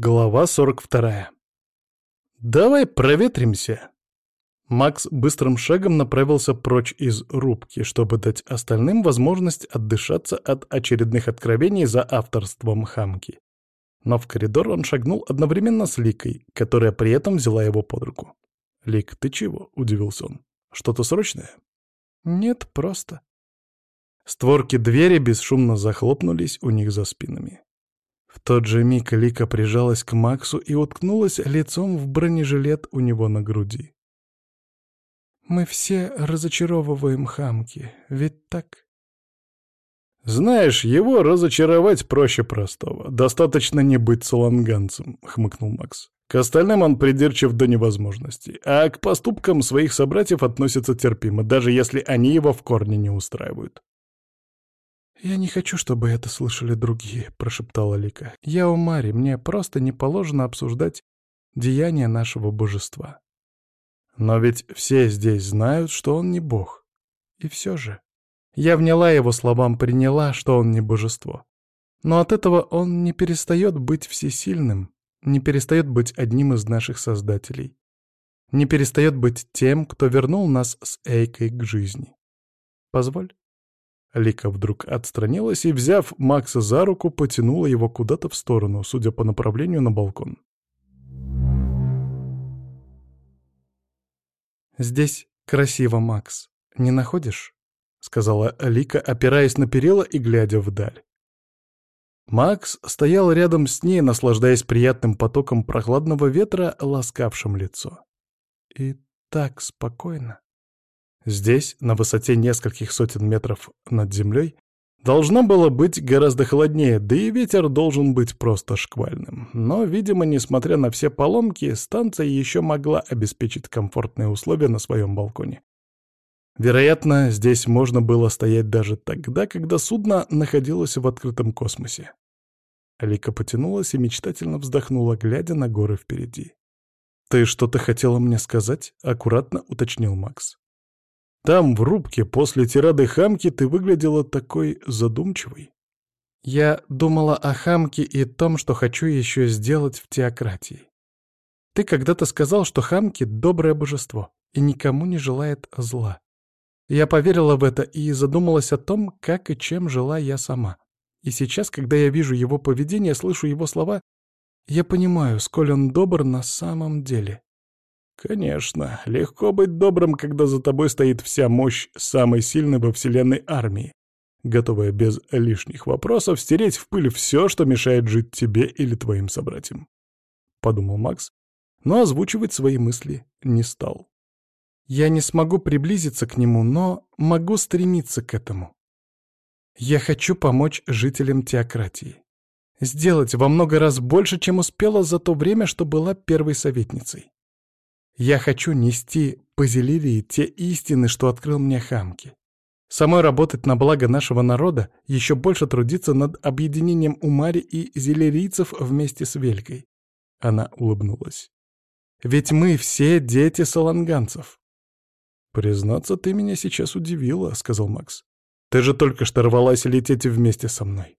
Глава 42. «Давай проветримся!» Макс быстрым шагом направился прочь из рубки, чтобы дать остальным возможность отдышаться от очередных откровений за авторством хамки. Но в коридор он шагнул одновременно с Ликой, которая при этом взяла его под руку. «Лик, ты чего?» — удивился он. «Что-то срочное?» «Нет, просто». Створки двери бесшумно захлопнулись у них за спинами. В тот же миг Лика прижалась к Максу и уткнулась лицом в бронежилет у него на груди. «Мы все разочаровываем хамки, ведь так?» «Знаешь, его разочаровать проще простого. Достаточно не быть саланганцем», — хмыкнул Макс. «К остальным он придирчив до невозможности, а к поступкам своих собратьев относится терпимо, даже если они его в корне не устраивают. «Я не хочу, чтобы это слышали другие», — прошептала Лика. «Я у Мари, мне просто не положено обсуждать деяния нашего божества». «Но ведь все здесь знают, что он не бог. И все же...» Я вняла его словам, приняла, что он не божество. Но от этого он не перестает быть всесильным, не перестает быть одним из наших создателей, не перестает быть тем, кто вернул нас с Эйкой к жизни. Позволь. Лика вдруг отстранилась и, взяв Макса за руку, потянула его куда-то в сторону, судя по направлению на балкон. «Здесь красиво, Макс. Не находишь?» — сказала Лика, опираясь на перила и глядя вдаль. Макс стоял рядом с ней, наслаждаясь приятным потоком прохладного ветра, ласкавшим лицо. И так спокойно. Здесь, на высоте нескольких сотен метров над землей, должно было быть гораздо холоднее, да и ветер должен быть просто шквальным. Но, видимо, несмотря на все поломки, станция еще могла обеспечить комфортные условия на своем балконе. Вероятно, здесь можно было стоять даже тогда, когда судно находилось в открытом космосе. Алика потянулась и мечтательно вздохнула, глядя на горы впереди. «Ты что-то хотела мне сказать?» — аккуратно уточнил Макс. Там, в рубке, после тирады хамки, ты выглядела такой задумчивой. Я думала о хамке и том, что хочу еще сделать в теократии. Ты когда-то сказал, что хамки — доброе божество и никому не желает зла. Я поверила в это и задумалась о том, как и чем жила я сама. И сейчас, когда я вижу его поведение, слышу его слова, я понимаю, сколь он добр на самом деле. Конечно, легко быть добрым, когда за тобой стоит вся мощь самой сильной во Вселенной армии, готовая без лишних вопросов стереть в пыль все, что мешает жить тебе или твоим собратьям. Подумал Макс, но озвучивать свои мысли не стал. Я не смогу приблизиться к нему, но могу стремиться к этому. Я хочу помочь жителям теократии. Сделать во много раз больше, чем успела за то время, что была первой советницей. Я хочу нести по Зелирии те истины, что открыл мне Хамки. Самой работать на благо нашего народа, еще больше трудиться над объединением Умари и зелерийцев вместе с Велькой. Она улыбнулась. Ведь мы все дети саланганцев. «Признаться, ты меня сейчас удивила», — сказал Макс. «Ты же только что рвалась лететь вместе со мной».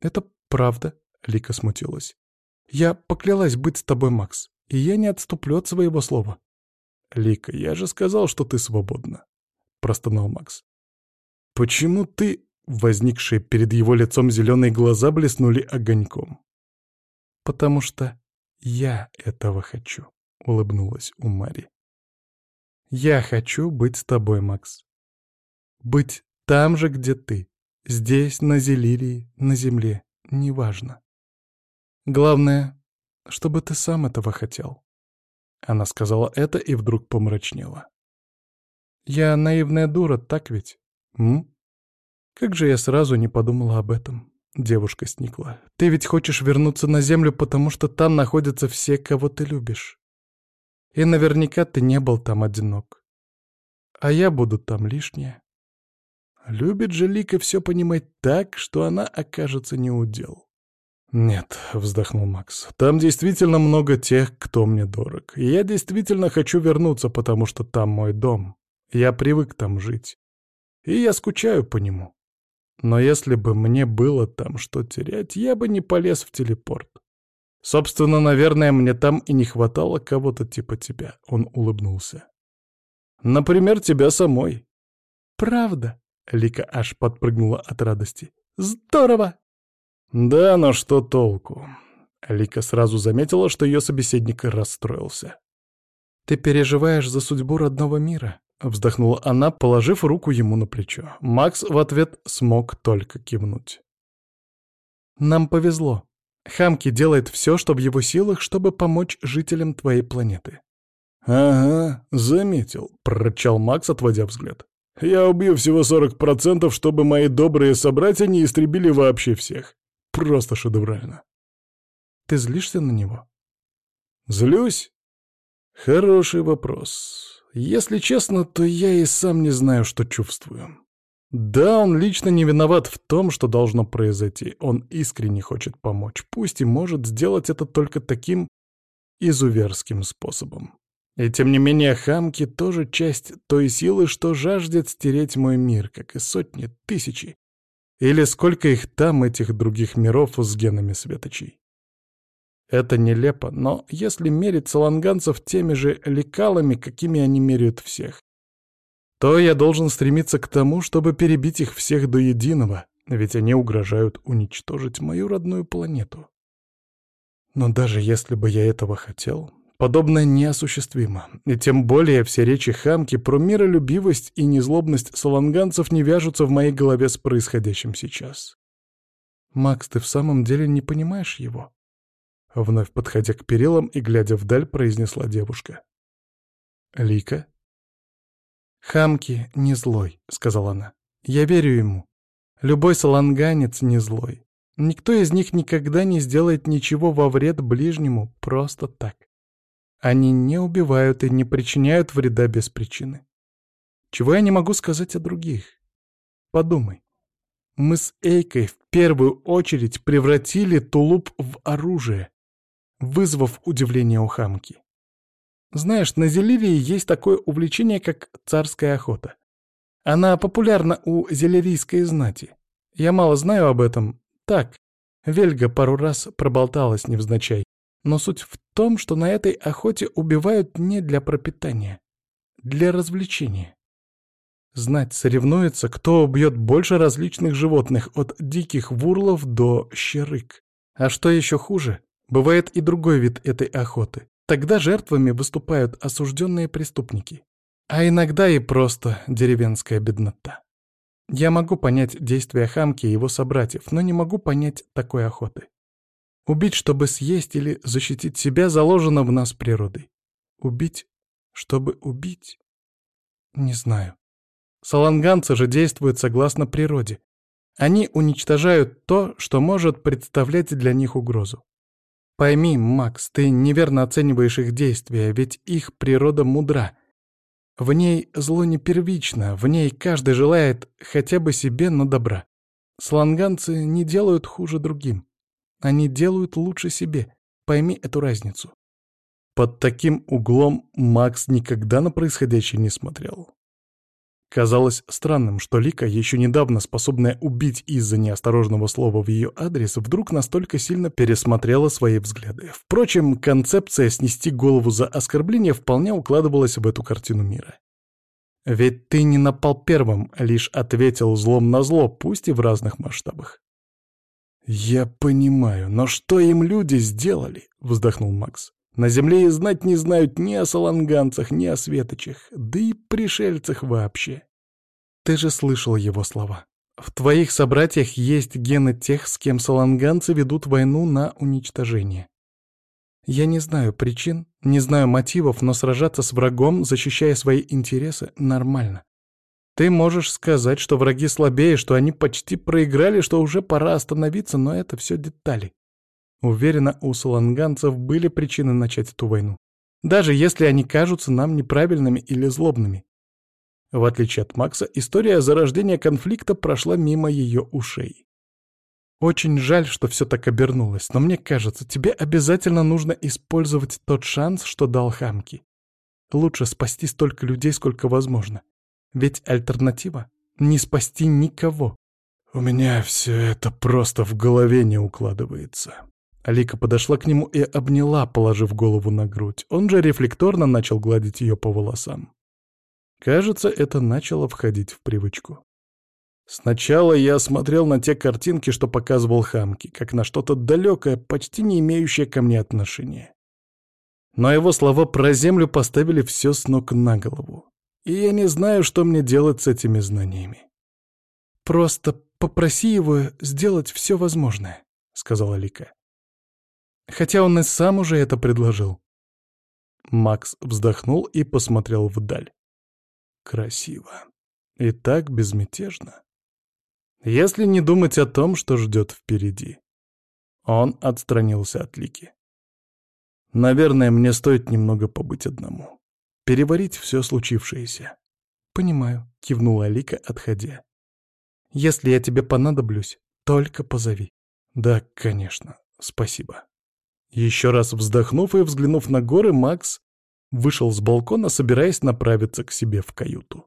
«Это правда», — Лика смутилась. «Я поклялась быть с тобой, Макс и я не отступлю от своего слова. «Лика, я же сказал, что ты свободна», — простонал Макс. «Почему ты...» — возникшие перед его лицом зеленые глаза блеснули огоньком. «Потому что я этого хочу», — улыбнулась Умари. «Я хочу быть с тобой, Макс. Быть там же, где ты. Здесь, на Зелирии, на земле. Неважно. Главное, чтобы ты сам этого хотел». Она сказала это и вдруг помрачнела. «Я наивная дура, так ведь? М? Как же я сразу не подумала об этом?» Девушка сникла. «Ты ведь хочешь вернуться на Землю, потому что там находятся все, кого ты любишь. И наверняка ты не был там одинок. А я буду там лишняя». Любит же Лика все понимать так, что она окажется неудел. «Нет», — вздохнул Макс, — «там действительно много тех, кто мне дорог. И я действительно хочу вернуться, потому что там мой дом. Я привык там жить. И я скучаю по нему. Но если бы мне было там что терять, я бы не полез в телепорт. Собственно, наверное, мне там и не хватало кого-то типа тебя. Он улыбнулся. Например, тебя самой. Правда? Лика аж подпрыгнула от радости. Здорово! Да, но что толку? Лика сразу заметила, что ее собеседник расстроился. «Ты переживаешь за судьбу родного мира», — вздохнула она, положив руку ему на плечо. Макс в ответ смог только кивнуть. «Нам повезло. Хамки делает все, что в его силах, чтобы помочь жителям твоей планеты». «Ага, заметил», — прорычал Макс, отводя взгляд. «Я убью всего 40%, чтобы мои добрые собратья не истребили вообще всех. Просто шедеврально». «Ты злишься на него?» «Злюсь? Хороший вопрос. Если честно, то я и сам не знаю, что чувствую. Да, он лично не виноват в том, что должно произойти. Он искренне хочет помочь, пусть и может сделать это только таким изуверским способом. И тем не менее, хамки тоже часть той силы, что жаждет стереть мой мир, как и сотни, тысячи. Или сколько их там, этих других миров с генами светочей. Это нелепо, но если мерить саланганцев теми же лекалами, какими они меряют всех, то я должен стремиться к тому, чтобы перебить их всех до единого, ведь они угрожают уничтожить мою родную планету. Но даже если бы я этого хотел, подобное неосуществимо, и тем более все речи хамки про миролюбивость и незлобность саланганцев не вяжутся в моей голове с происходящим сейчас. «Макс, ты в самом деле не понимаешь его?» Вновь подходя к перилам и глядя вдаль, произнесла девушка. «Лика?» «Хамки не злой», — сказала она. «Я верю ему. Любой саланганец не злой. Никто из них никогда не сделает ничего во вред ближнему просто так. Они не убивают и не причиняют вреда без причины. Чего я не могу сказать о других? Подумай. Мы с Эйкой в первую очередь превратили тулуп в оружие вызвав удивление у хамки. Знаешь, на Зелирии есть такое увлечение, как царская охота. Она популярна у зелерийской знати. Я мало знаю об этом. Так, Вельга пару раз проболталась невзначай. Но суть в том, что на этой охоте убивают не для пропитания, для развлечения. Знать соревнуется, кто убьет больше различных животных, от диких вурлов до щерык. А что еще хуже, Бывает и другой вид этой охоты. Тогда жертвами выступают осужденные преступники. А иногда и просто деревенская беднота. Я могу понять действия Хамки и его собратьев, но не могу понять такой охоты. Убить, чтобы съесть или защитить себя, заложено в нас природой. Убить, чтобы убить? Не знаю. Саланганцы же действуют согласно природе. Они уничтожают то, что может представлять для них угрозу. Пойми, Макс, ты неверно оцениваешь их действия, ведь их природа мудра. В ней зло не первично, в ней каждый желает хотя бы себе, но добра. Сланганцы не делают хуже другим. Они делают лучше себе. Пойми эту разницу. Под таким углом Макс никогда на происходящее не смотрел. Казалось странным, что Лика, еще недавно способная убить из-за неосторожного слова в ее адрес, вдруг настолько сильно пересмотрела свои взгляды. Впрочем, концепция снести голову за оскорбление вполне укладывалась в эту картину мира. «Ведь ты не напал первым, лишь ответил злом на зло, пусть и в разных масштабах». «Я понимаю, но что им люди сделали?» — вздохнул Макс. На земле и знать не знают ни о саланганцах, ни о светочах, да и пришельцах вообще. Ты же слышал его слова. В твоих собратьях есть гены тех, с кем саланганцы ведут войну на уничтожение. Я не знаю причин, не знаю мотивов, но сражаться с врагом, защищая свои интересы, нормально. Ты можешь сказать, что враги слабее, что они почти проиграли, что уже пора остановиться, но это все детали. Уверена, у саланганцев были причины начать эту войну. Даже если они кажутся нам неправильными или злобными. В отличие от Макса, история зарождения конфликта прошла мимо ее ушей. Очень жаль, что все так обернулось, но мне кажется, тебе обязательно нужно использовать тот шанс, что дал Хамки. Лучше спасти столько людей, сколько возможно. Ведь альтернатива — не спасти никого. У меня все это просто в голове не укладывается. Алика подошла к нему и обняла, положив голову на грудь. Он же рефлекторно начал гладить ее по волосам. Кажется, это начало входить в привычку. Сначала я смотрел на те картинки, что показывал Хамки, как на что-то далекое, почти не имеющее ко мне отношения. Но его слова про землю поставили все с ног на голову. И я не знаю, что мне делать с этими знаниями. «Просто попроси его сделать все возможное», — сказала Лика. Хотя он и сам уже это предложил. Макс вздохнул и посмотрел вдаль. Красиво. И так безмятежно. Если не думать о том, что ждет впереди. Он отстранился от Лики. Наверное, мне стоит немного побыть одному. Переварить все случившееся. «Понимаю», — кивнула Лика, отходя. «Если я тебе понадоблюсь, только позови». «Да, конечно. Спасибо». Еще раз вздохнув и взглянув на горы, Макс вышел с балкона, собираясь направиться к себе в каюту.